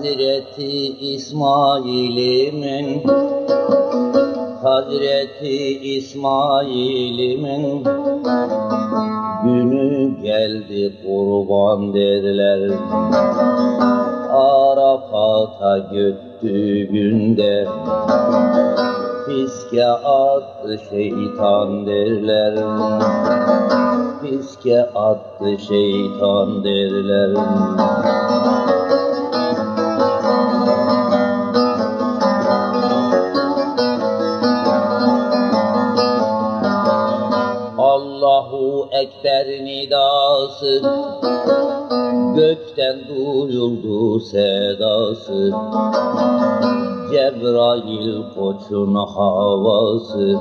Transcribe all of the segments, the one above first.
Hazreti İsmail'imin Hazreti İsmail'imin Günü geldi kurban derler. Arafat'a günde Fiske attı şeytan derler. Fiske attı şeytan derler Ekber nidası Gökten duyuldu sedası. Cebrail koçun havası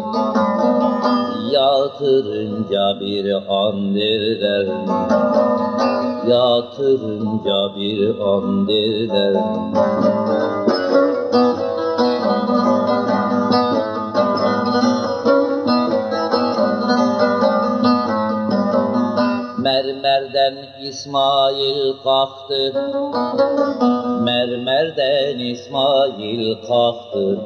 Yatırınca bir an derler. Yatırınca bir an derler Mermerden İsmail kalktı. Mermerden İsmail kalktı.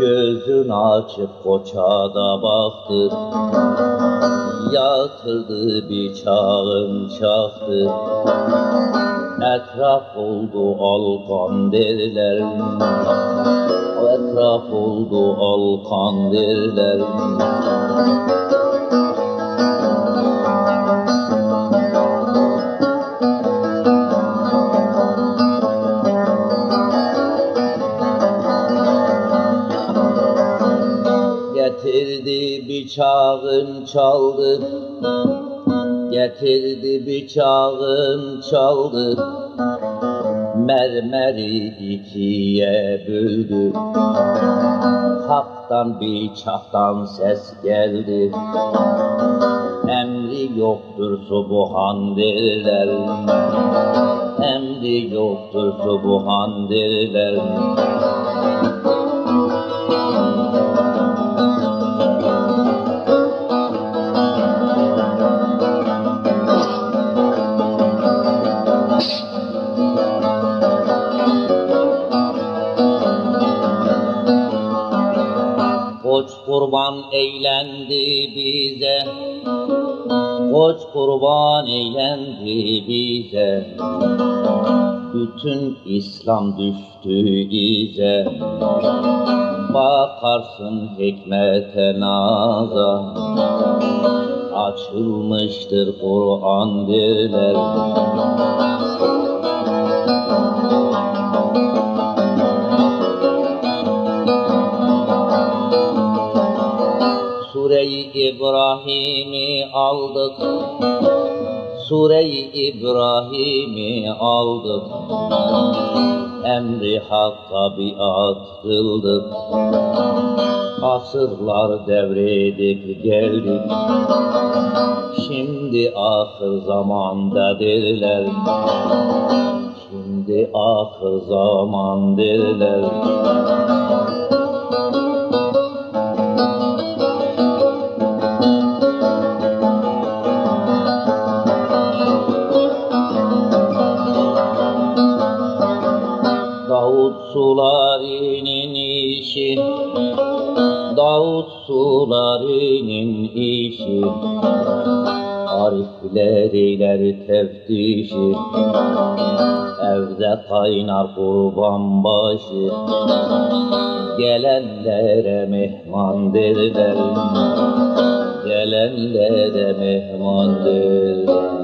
Gözün açıp koça da baktı. Yatırdı bıçağın çaktı. Etraf oldu alkan derler Etraf oldu alkan derler Bıçağın çaldı. Getirdi bıçağın çaldı. Mermeri ikiye böldü. Haktan bıçaktan ses geldi. Emri yoktur subuhan derler. Emri yoktur subuhan derler kurban eğlendi bize. Koç kurban eğlendi bize. Bütün İslam düştü ize. Bakarsın hikmete naza. Açılmıştır Kur'an derler İbrahim'i aldık. Sure-i İbrahim'i aldık. Emri hakka biat kıldık. Asırlar devredip geldik. Şimdi ahır zamanda derler Şimdi ahır zaman derler Davut sularının işi. Davut sularının işi. Arifler eyler teftişi. Evde kaynar kurban başı. Gelenlere mehman derler Gelenlere mehman derler